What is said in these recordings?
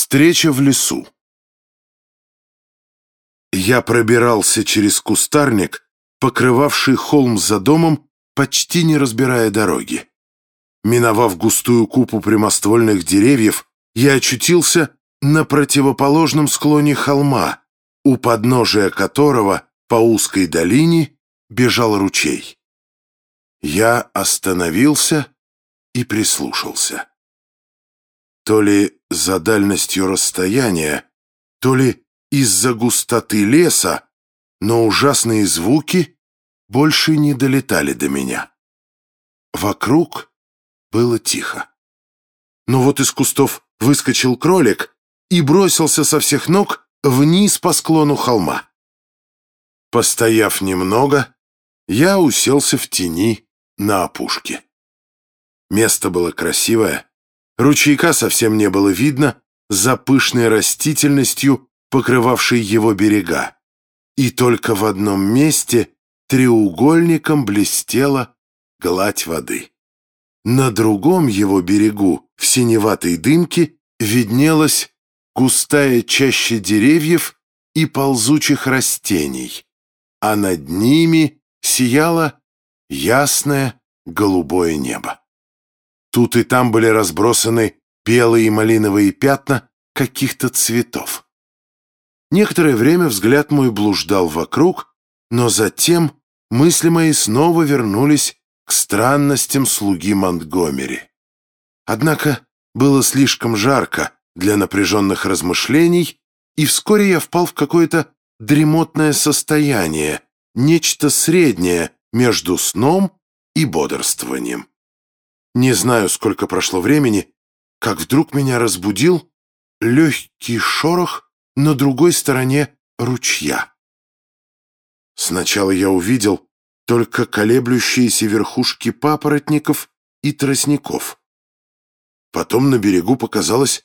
Встреча в лесу. Я пробирался через кустарник, покрывавший холм за домом, почти не разбирая дороги. Миновав густую купу прямоствольных деревьев, я очутился на противоположном склоне холма, у подножия которого по узкой долине бежал ручей. Я остановился и прислушался. То ли за дальностью расстояния, то ли из-за густоты леса, но ужасные звуки больше не долетали до меня. Вокруг было тихо. Но вот из кустов выскочил кролик и бросился со всех ног вниз по склону холма. Постояв немного, я уселся в тени на опушке. Место было красивое, ручейка совсем не было видно за пышной растительностью, покрывавшей его берега. И только в одном месте треугольником блестела гладь воды. На другом его берегу, в синеватой дымке, виднелась густая чаща деревьев и ползучих растений, а над ними сияло ясное голубое небо. Тут и там были разбросаны белые и малиновые пятна каких-то цветов. Некоторое время взгляд мой блуждал вокруг, но затем мысли мои снова вернулись к странностям слуги Монтгомери. Однако было слишком жарко для напряженных размышлений, и вскоре я впал в какое-то дремотное состояние, нечто среднее между сном и бодрствованием. Не знаю, сколько прошло времени, как вдруг меня разбудил легкий шорох на другой стороне ручья. Сначала я увидел только колеблющиеся верхушки папоротников и тростников. Потом на берегу показалось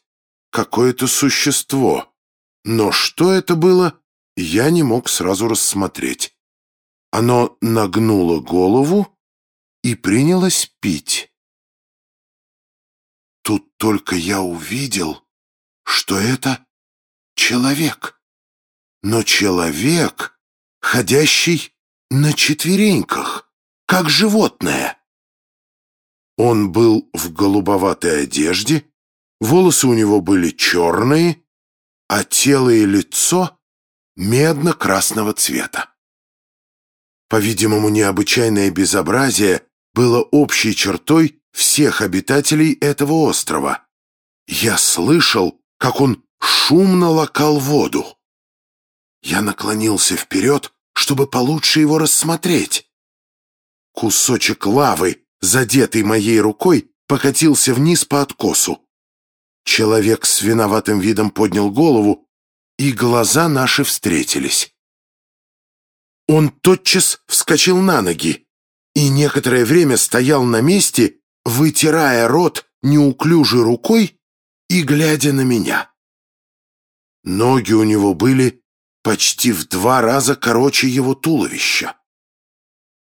какое-то существо, но что это было, я не мог сразу рассмотреть. Оно нагнуло голову и принялось пить. Тут только я увидел, что это человек. Но человек, ходящий на четвереньках, как животное. Он был в голубоватой одежде, волосы у него были черные, а тело и лицо медно-красного цвета. По-видимому, необычайное безобразие было общей чертой всех обитателей этого острова. Я слышал, как он шумно лакал воду. Я наклонился вперед чтобы получше его рассмотреть. Кусочек лавы, задетый моей рукой, покатился вниз по откосу. Человек с виноватым видом поднял голову, и глаза наши встретились. Он тотчас вскочил на ноги и некоторое время стоял на месте, вытирая рот неуклюжей рукой и глядя на меня. Ноги у него были почти в два раза короче его туловища.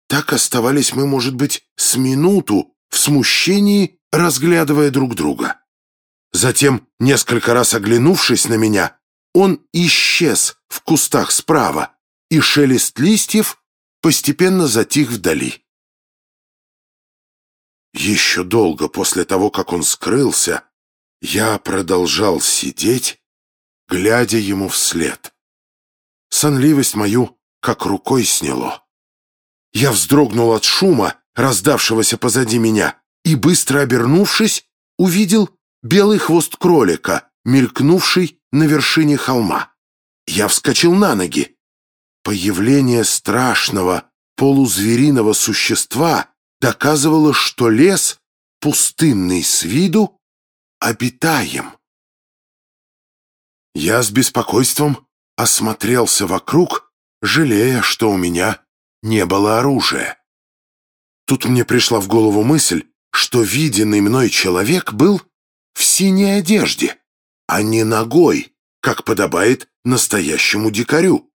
Так оставались мы, может быть, с минуту в смущении, разглядывая друг друга. Затем, несколько раз оглянувшись на меня, он исчез в кустах справа, и шелест листьев постепенно затих вдали. Еще долго после того, как он скрылся, я продолжал сидеть, глядя ему вслед сонливость мою как рукой сняло. Я вздрогнул от шума, раздавшегося позади меня, и, быстро обернувшись, увидел белый хвост кролика, мелькнувший на вершине холма. Я вскочил на ноги. Появление страшного полузвериного существа доказывало, что лес, пустынный с виду, обитаем. Я с беспокойством осмотрелся вокруг, жалея, что у меня не было оружия. Тут мне пришла в голову мысль, что виденный мной человек был в синей одежде, а не ногой, как подобает настоящему дикарю.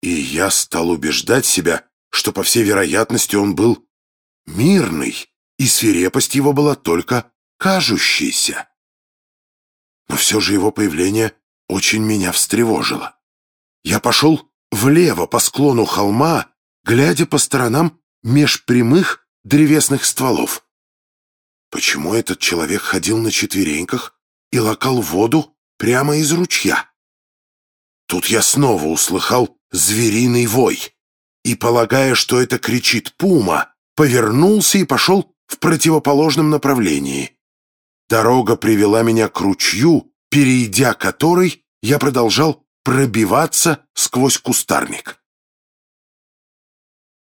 И я стал убеждать себя, что, по всей вероятности, он был мирный, и свирепость его была только кажущейся. Но все же его появление очень меня встревожило. Я пошел влево по склону холма, глядя по сторонам меж прямых древесных стволов. Почему этот человек ходил на четвереньках и лакал воду прямо из ручья? Тут я снова услыхал звериный вой и, полагая, что это кричит пума, повернулся и пошел в противоположном направлении. Дорога привела меня к ручью, перейдя который, я продолжал пробиваться сквозь кустарник.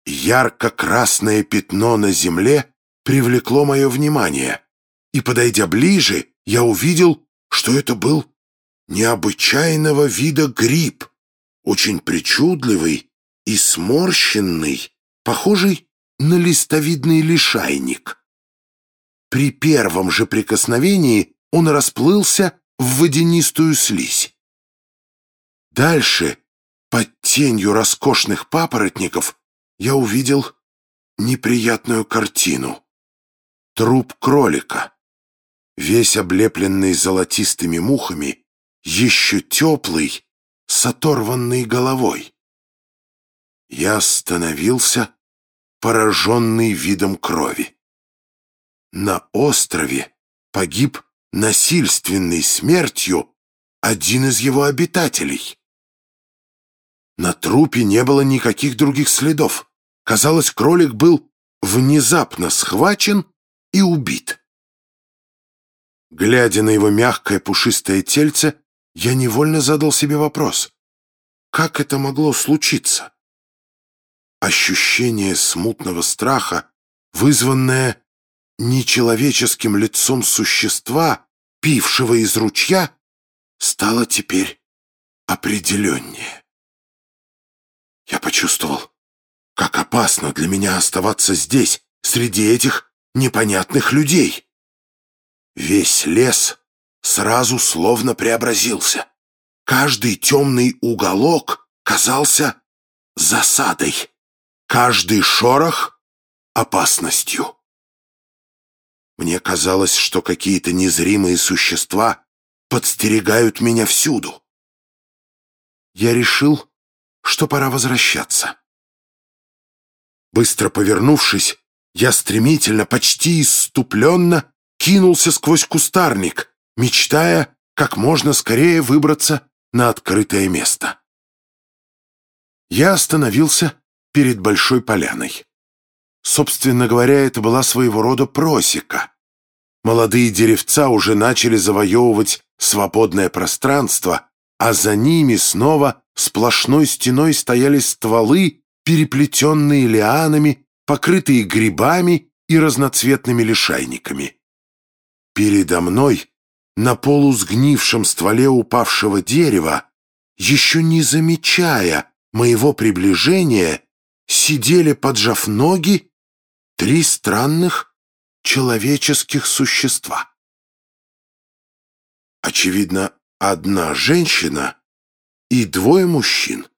Ярко-красное пятно на земле привлекло мое внимание, и, подойдя ближе, я увидел, что это был необычайного вида гриб, очень причудливый и сморщенный, похожий на листовидный лишайник. При первом же прикосновении он расплылся в водянистую слизь. Дальше, под тенью роскошных папоротников, я увидел неприятную картину. Труп кролика, весь облепленный золотистыми мухами, еще теплый, с оторванной головой. Я остановился, пораженный видом крови. На острове погиб насильственной смертью один из его обитателей. На трупе не было никаких других следов. Казалось, кролик был внезапно схвачен и убит. Глядя на его мягкое пушистое тельце, я невольно задал себе вопрос. Как это могло случиться? Ощущение смутного страха, вызванное нечеловеческим лицом существа, пившего из ручья, стало теперь определеннее. Я почувствовал, как опасно для меня оставаться здесь, среди этих непонятных людей. Весь лес сразу словно преобразился. Каждый темный уголок казался засадой, каждый шорох — опасностью. Мне казалось, что какие-то незримые существа подстерегают меня всюду. Я решил, что пора возвращаться. Быстро повернувшись, я стремительно, почти иступленно кинулся сквозь кустарник, мечтая как можно скорее выбраться на открытое место. Я остановился перед большой поляной. Собственно говоря, это была своего рода просека. Молодые деревца уже начали завоевывать свободное пространство, а за ними снова сплошной стеной стояли стволы, переплетенные лианами, покрытые грибами и разноцветными лишайниками. Передо мной, на полусгнившем стволе упавшего дерева, еще не замечая моего приближения, сидели, поджав ноги, три странных человеческих существа. Очевидно, одна женщина и двое мужчин.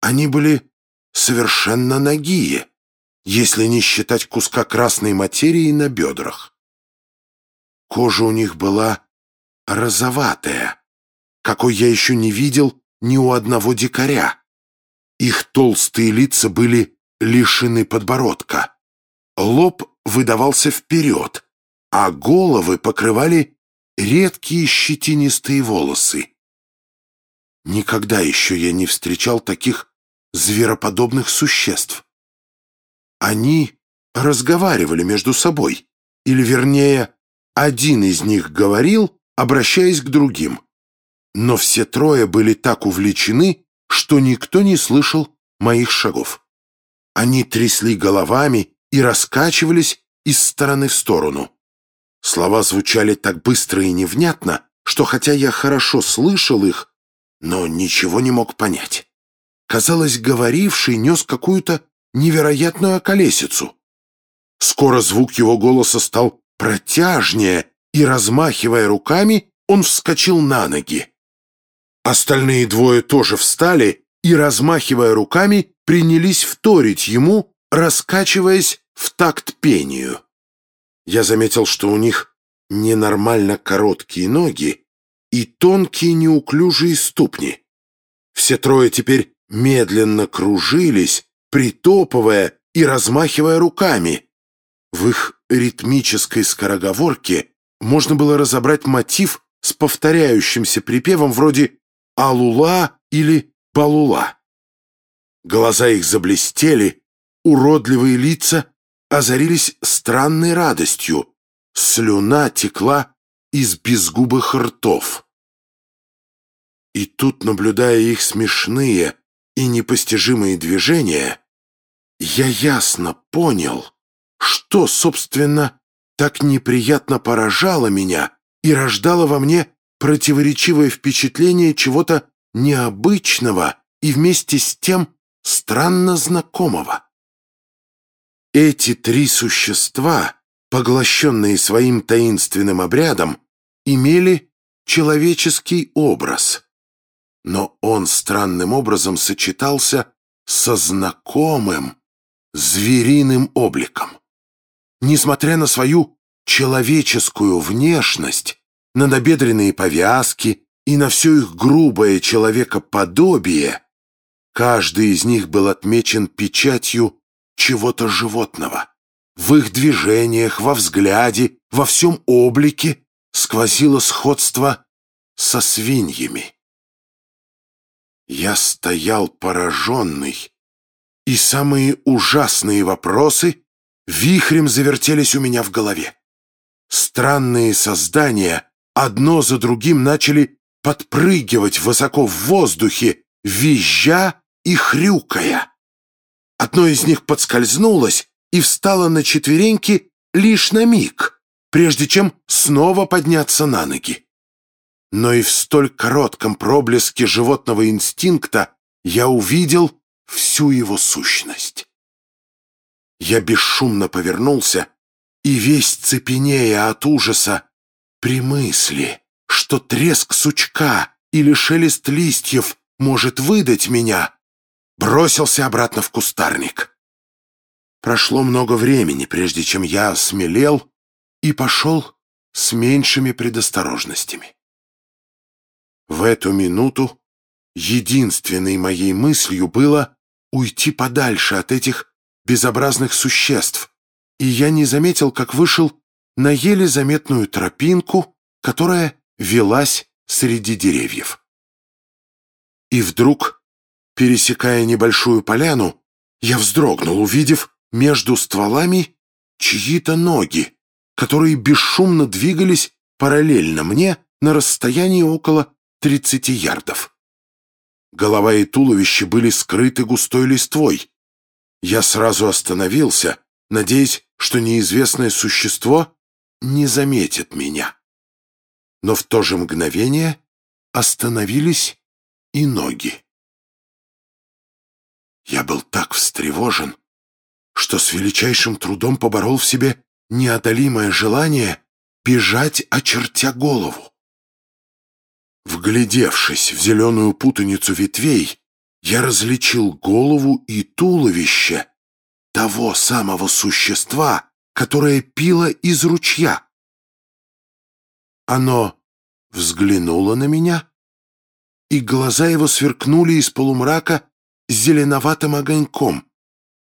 Они были совершенно нагие, если не считать куска красной материи на бедрах. Кожа у них была розоватая, какой я еще не видел ни у одного дикаря. Их толстые лица были лишены подбородка. Лоб выдавался вперед, а головы покрывали редкие щетинистые волосы. Никогда еще я не встречал таких звероподобных существ. Они разговаривали между собой, или, вернее, один из них говорил, обращаясь к другим. Но все трое были так увлечены, что никто не слышал моих шагов. Они трясли головами и раскачивались из стороны в сторону. Слова звучали так быстро и невнятно, что хотя я хорошо слышал их, но ничего не мог понять. Казалось, говоривший нес какую-то невероятную околесицу. Скоро звук его голоса стал протяжнее, и, размахивая руками, он вскочил на ноги. Остальные двое тоже встали и, размахивая руками, принялись вторить ему, раскачиваясь в такт пению. Я заметил, что у них ненормально короткие ноги и тонкие неуклюжие ступни. Все трое теперь медленно кружились, притопывая и размахивая руками. В их ритмической скороговорке можно было разобрать мотив с повторяющимся припевом вроде «Алула» или «Балула». Глаза их заблестели, уродливые лица озарились странной радостью, слюна текла из безгубых ртов. И тут, наблюдая их смешные и непостижимые движения, я ясно понял, что, собственно, так неприятно поражало меня и рождало во мне противоречивое впечатление чего-то необычного и вместе с тем странно знакомого. Эти три существа, поглощенные своим таинственным обрядом, имели человеческий образ, но он странным образом сочетался со знакомым звериным обликом. Несмотря на свою человеческую внешность, на набедренные повязки и на все их грубое человекоподобие, каждый из них был отмечен печатью чего-то животного. В их движениях, во взгляде, во всем облике сквозило сходство со свиньями. Я стоял пораженный, и самые ужасные вопросы вихрем завертелись у меня в голове. Странные создания одно за другим начали подпрыгивать высоко в воздухе, визжа и хрюкая. Одно из них подскользнулось и встало на четвереньки лишь на миг, прежде чем снова подняться на ноги. Но и в столь коротком проблеске животного инстинкта я увидел всю его сущность. Я бесшумно повернулся и весь цепенея от ужаса при мысли, что треск сучка или шелест листьев может выдать меня, бросился обратно в кустарник. Прошло много времени, прежде чем я осмелел и пошел с меньшими предосторожностями. В эту минуту единственной моей мыслью было уйти подальше от этих безобразных существ, и я не заметил, как вышел на еле заметную тропинку, которая велась среди деревьев. И вдруг, пересекая небольшую поляну, я вздрогнул, увидев между стволами чьи-то ноги, которые бесшумно двигались параллельно мне на расстоянии около 30 ярдов. Голова и туловище были скрыты густой листвой. Я сразу остановился, надеясь, что неизвестное существо не заметит меня. Но в то же мгновение остановились и ноги. Я был так встревожен, что с величайшим трудом поборол в себе неодолимое желание бежать, очертя голову. Вглядевшись в зеленую путаницу ветвей, я различил голову и туловище того самого существа, которое пило из ручья. Оно взглянуло на меня, и глаза его сверкнули из полумрака зеленоватым огоньком,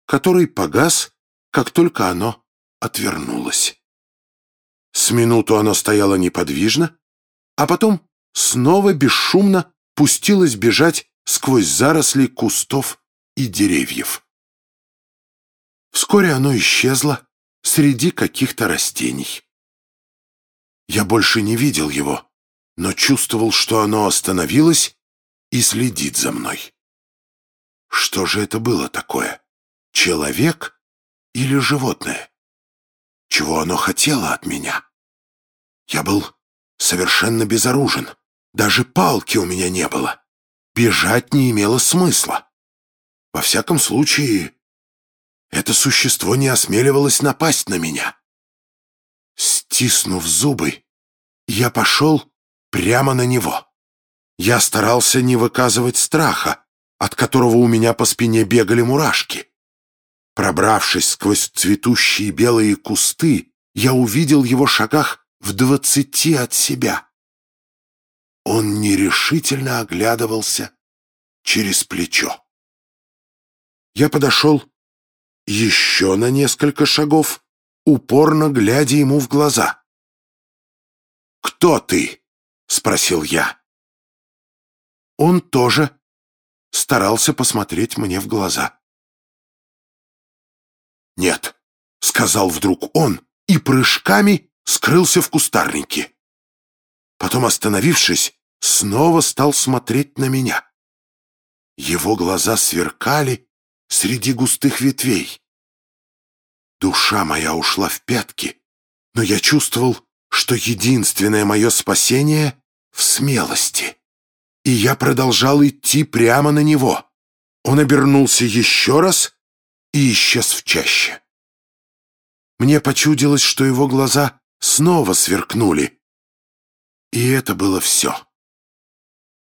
который погас, как только оно отвернулось. С минуту оно стояло неподвижно, а потом снова бесшумно пустилась бежать сквозь заросли кустов и деревьев. Вскоре оно исчезло среди каких-то растений. Я больше не видел его, но чувствовал, что оно остановилось и следит за мной. Что же это было такое? Человек или животное? Чего оно хотело от меня? Я был совершенно безоружен. Даже палки у меня не было. Бежать не имело смысла. Во всяком случае, это существо не осмеливалось напасть на меня. Стиснув зубы, я пошел прямо на него. Я старался не выказывать страха, от которого у меня по спине бегали мурашки. Пробравшись сквозь цветущие белые кусты, я увидел его шагах в двадцати от себя. Он нерешительно оглядывался через плечо. Я подошел еще на несколько шагов, упорно глядя ему в глаза. «Кто ты?» — спросил я. Он тоже старался посмотреть мне в глаза. «Нет», — сказал вдруг он, и прыжками скрылся в кустарнике. Потом, остановившись, снова стал смотреть на меня. Его глаза сверкали среди густых ветвей. Душа моя ушла в пятки, но я чувствовал, что единственное мое спасение в смелости. И я продолжал идти прямо на него. Он обернулся еще раз и исчез в чаще. Мне почудилось, что его глаза снова сверкнули. И это было все.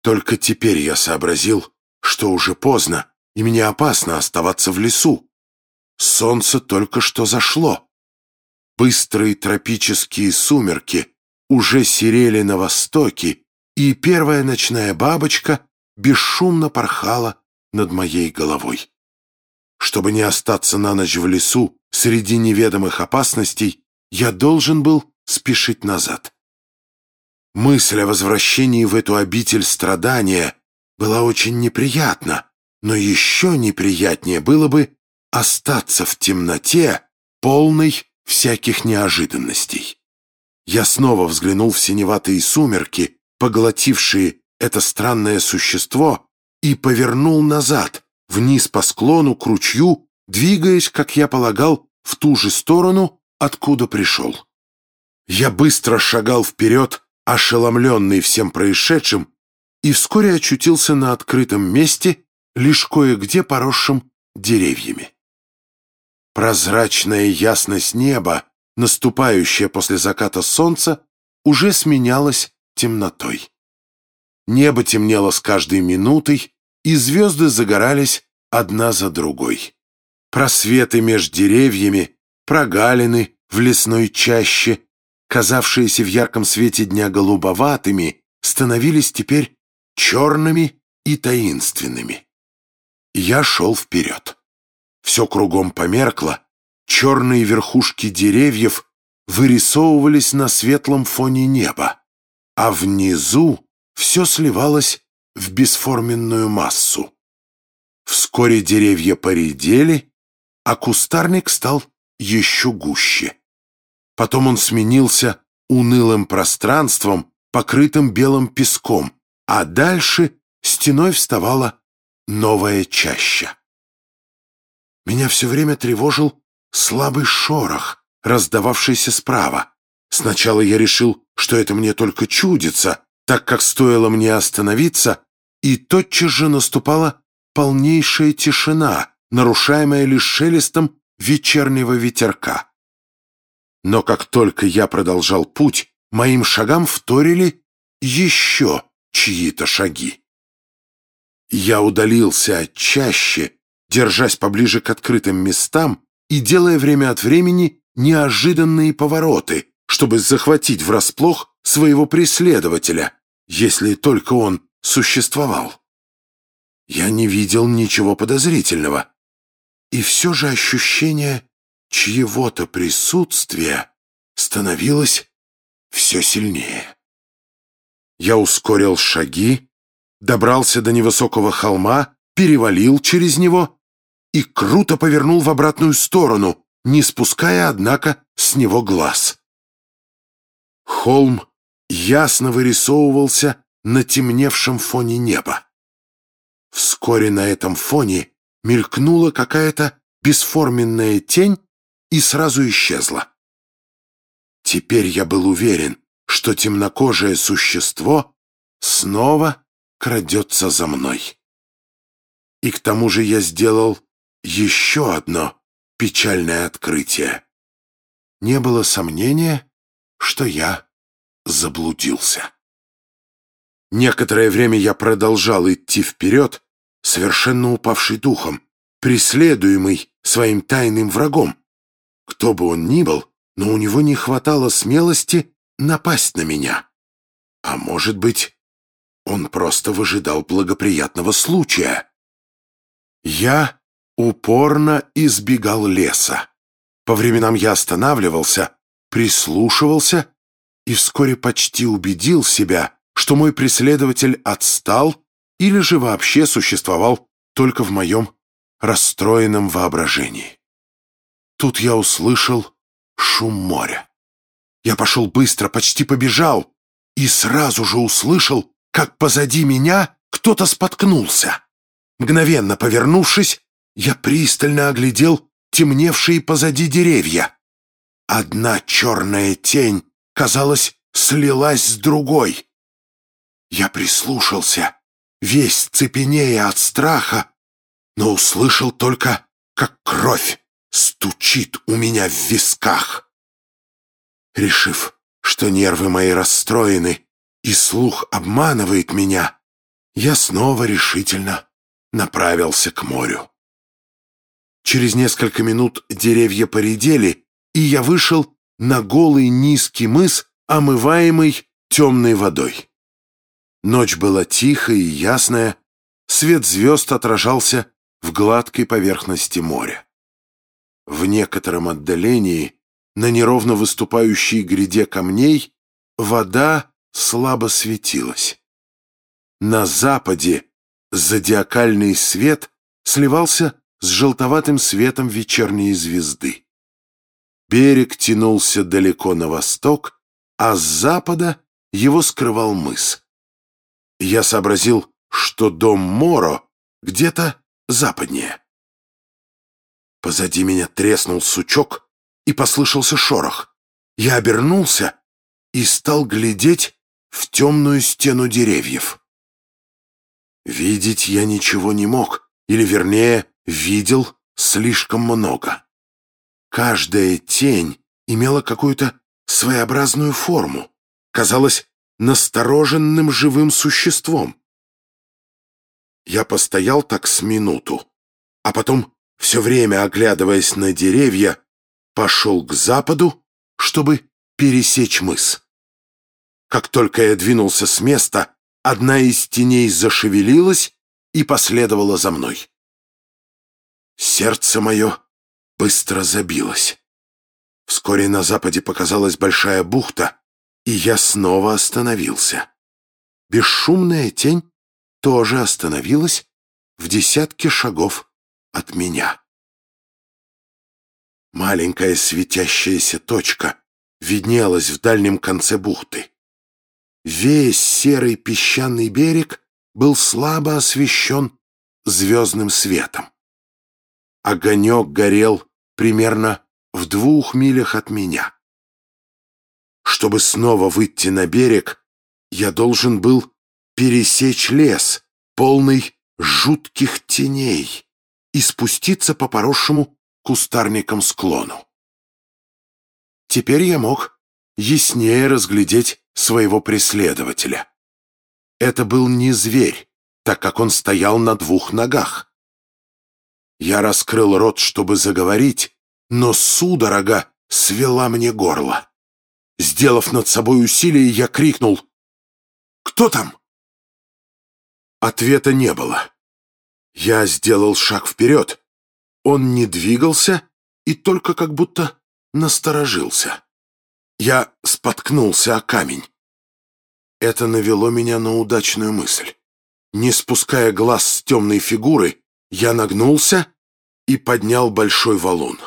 Только теперь я сообразил, что уже поздно, и мне опасно оставаться в лесу. Солнце только что зашло. Быстрые тропические сумерки уже серели на востоке, и первая ночная бабочка бесшумно порхала над моей головой. Чтобы не остаться на ночь в лесу среди неведомых опасностей, я должен был спешить назад. Мысль о возвращении в эту обитель страдания была очень неприятна, но еще неприятнее было бы остаться в темноте, полной всяких неожиданностей. Я снова взглянул в синеватые сумерки, поглотившие это странное существо, и повернул назад, вниз по склону к ручью, двигаясь, как я полагал, в ту же сторону, откуда пришел. Я быстро шагал вперед, ошеломленный всем происшедшим, и вскоре очутился на открытом месте, лишь кое-где поросшим деревьями. Прозрачная ясность неба, наступающая после заката солнца, уже сменялась темнотой. Небо темнело с каждой минутой, и звезды загорались одна за другой. Просветы меж деревьями, прогалины в лесной чаще, казавшиеся в ярком свете дня голубоватыми, становились теперь черными и таинственными. Я шел вперед. Все кругом померкло, черные верхушки деревьев вырисовывались на светлом фоне неба, а внизу все сливалось в бесформенную массу. Вскоре деревья поредели, а кустарник стал еще гуще. Потом он сменился унылым пространством, покрытым белым песком, а дальше стеной вставала новая чаща. Меня все время тревожил слабый шорох, раздававшийся справа. Сначала я решил, что это мне только чудится, так как стоило мне остановиться, и тотчас же наступала полнейшая тишина, нарушаемая лишь шелестом вечернего ветерка. Но как только я продолжал путь, моим шагам вторили еще чьи-то шаги. Я удалился чаще, держась поближе к открытым местам и делая время от времени неожиданные повороты, чтобы захватить врасплох своего преследователя, если только он существовал. Я не видел ничего подозрительного, и все же ощущение чьего-то присутствия становилось все сильнее. Я ускорил шаги, добрался до невысокого холма, перевалил через него и круто повернул в обратную сторону, не спуская, однако, с него глаз. Холм ясно вырисовывался на темневшем фоне неба. Вскоре на этом фоне мелькнула какая-то бесформенная тень и сразу исчезла. Теперь я был уверен, что темнокожее существо снова крадется за мной. И к тому же я сделал еще одно печальное открытие. Не было сомнения, что я заблудился. Некоторое время я продолжал идти вперед, совершенно упавший духом, преследуемый своим тайным врагом. Кто бы он ни был, но у него не хватало смелости напасть на меня. А может быть, он просто выжидал благоприятного случая. Я упорно избегал леса. По временам я останавливался, прислушивался и вскоре почти убедил себя, что мой преследователь отстал или же вообще существовал только в моем расстроенном воображении. Тут я услышал шум моря. Я пошел быстро, почти побежал, и сразу же услышал, как позади меня кто-то споткнулся. Мгновенно повернувшись, я пристально оглядел темневшие позади деревья. Одна черная тень, казалось, слилась с другой. Я прислушался, весь цепенея от страха, но услышал только, как кровь стучит у меня в висках. Решив, что нервы мои расстроены и слух обманывает меня, я снова решительно направился к морю. Через несколько минут деревья поредели, и я вышел на голый низкий мыс, омываемый темной водой. Ночь была тихая и ясная, свет звезд отражался в гладкой поверхности моря. В некотором отдалении, на неровно выступающей гряде камней, вода слабо светилась. На западе зодиакальный свет сливался с желтоватым светом вечерней звезды. Берег тянулся далеко на восток, а с запада его скрывал мыс. Я сообразил, что дом Моро где-то западнее. Позади меня треснул сучок, и послышался шорох. Я обернулся и стал глядеть в темную стену деревьев. Видеть я ничего не мог, или, вернее, видел слишком много. Каждая тень имела какую-то своеобразную форму, казалось настороженным живым существом. Я постоял так с минуту, а потом, все время оглядываясь на деревья, пошел к западу, чтобы пересечь мыс. Как только я двинулся с места, одна из теней зашевелилась и последовала за мной. Сердце мое быстро забилось. Вскоре на западе показалась большая бухта, и я снова остановился. Бесшумная тень тоже остановилась в десятке шагов от меня. Маленькая светящаяся точка виднелась в дальнем конце бухты. Весь серый песчаный берег был слабо освещен звездным светом. Огонек горел примерно в двух милях от меня. Чтобы снова выйти на берег, я должен был пересечь лес, полный жутких теней, и спуститься по поросшему кустарником склону. Теперь я мог яснее разглядеть своего преследователя. Это был не зверь, так как он стоял на двух ногах. Я раскрыл рот, чтобы заговорить, но судорога свела мне горло. Сделав над собой усилие, я крикнул «Кто там?» Ответа не было. Я сделал шаг вперед. Он не двигался и только как будто насторожился. Я споткнулся о камень. Это навело меня на удачную мысль. Не спуская глаз с темной фигуры, я нагнулся и поднял большой валун.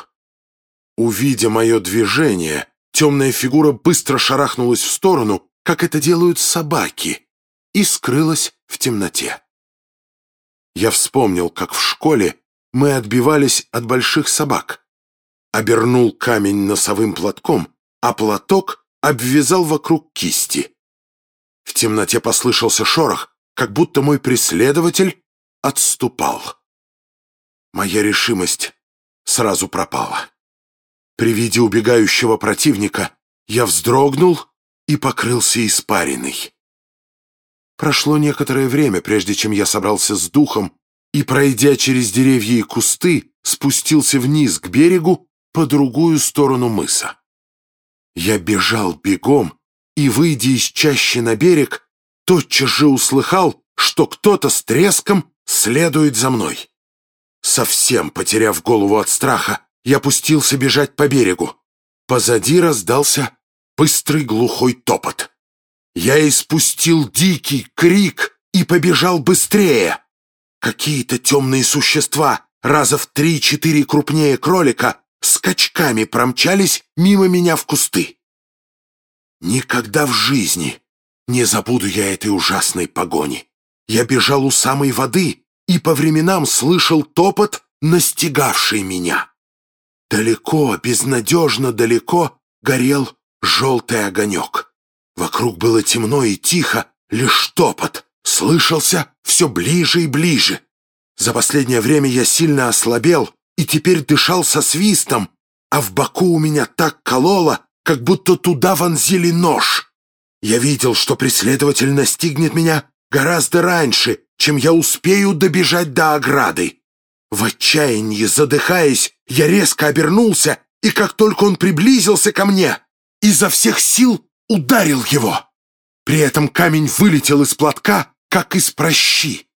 Увидя мое движение, темная фигура быстро шарахнулась в сторону, как это делают собаки, и скрылась в темноте. Я вспомнил, как в школе мы отбивались от больших собак. Обернул камень носовым платком, а платок обвязал вокруг кисти. В темноте послышался шорох, как будто мой преследователь отступал. Моя решимость сразу пропала. При виде убегающего противника я вздрогнул и покрылся испариной. Прошло некоторое время, прежде чем я собрался с духом и, пройдя через деревья и кусты, спустился вниз к берегу по другую сторону мыса. Я бежал бегом, и, выйдя из чащи на берег, тотчас же услыхал, что кто-то с треском следует за мной. Совсем потеряв голову от страха, я пустился бежать по берегу. Позади раздался быстрый глухой топот. Я испустил дикий крик и побежал быстрее. Какие-то темные существа, раза в три-четыре крупнее кролика, скачками промчались мимо меня в кусты. Никогда в жизни не забуду я этой ужасной погони. Я бежал у самой воды и по временам слышал топот, настигавший меня. Далеко, безнадежно далеко горел желтый огонек. Вокруг было темно и тихо, лишь топот слышался все ближе и ближе. За последнее время я сильно ослабел и теперь дышал со свистом, а в боку у меня так кололо, как будто туда вонзили нож. Я видел, что преследователь настигнет меня гораздо раньше, чем я успею добежать до ограды. В отчаянии, задыхаясь, я резко обернулся, и как только он приблизился ко мне, изо всех сил ударил его. При этом камень вылетел из платка, как из прощи.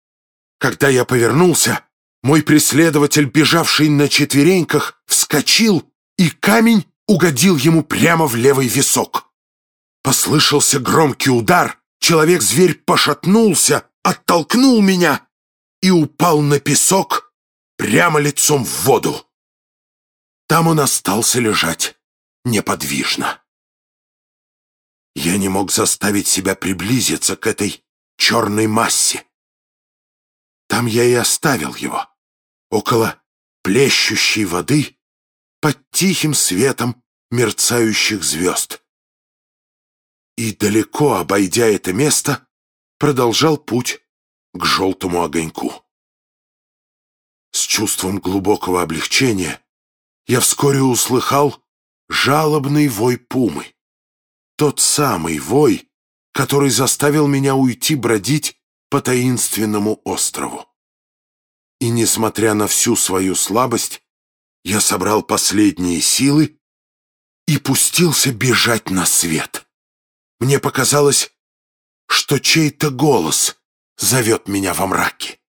Когда я повернулся, мой преследователь, бежавший на четвереньках, вскочил, и камень угодил ему прямо в левый висок. Послышался громкий удар, человек-зверь пошатнулся, оттолкнул меня и упал на песок прямо лицом в воду. Там он остался лежать неподвижно. Я не мог заставить себя приблизиться к этой черной массе. Там я и оставил его, около плещущей воды, под тихим светом мерцающих звезд. И далеко обойдя это место, продолжал путь к желтому огоньку. С чувством глубокого облегчения я вскоре услыхал жалобный вой пумы. Тот самый вой, который заставил меня уйти бродить по таинственному острову. И, несмотря на всю свою слабость, я собрал последние силы и пустился бежать на свет. Мне показалось, что чей-то голос зовет меня во мраке.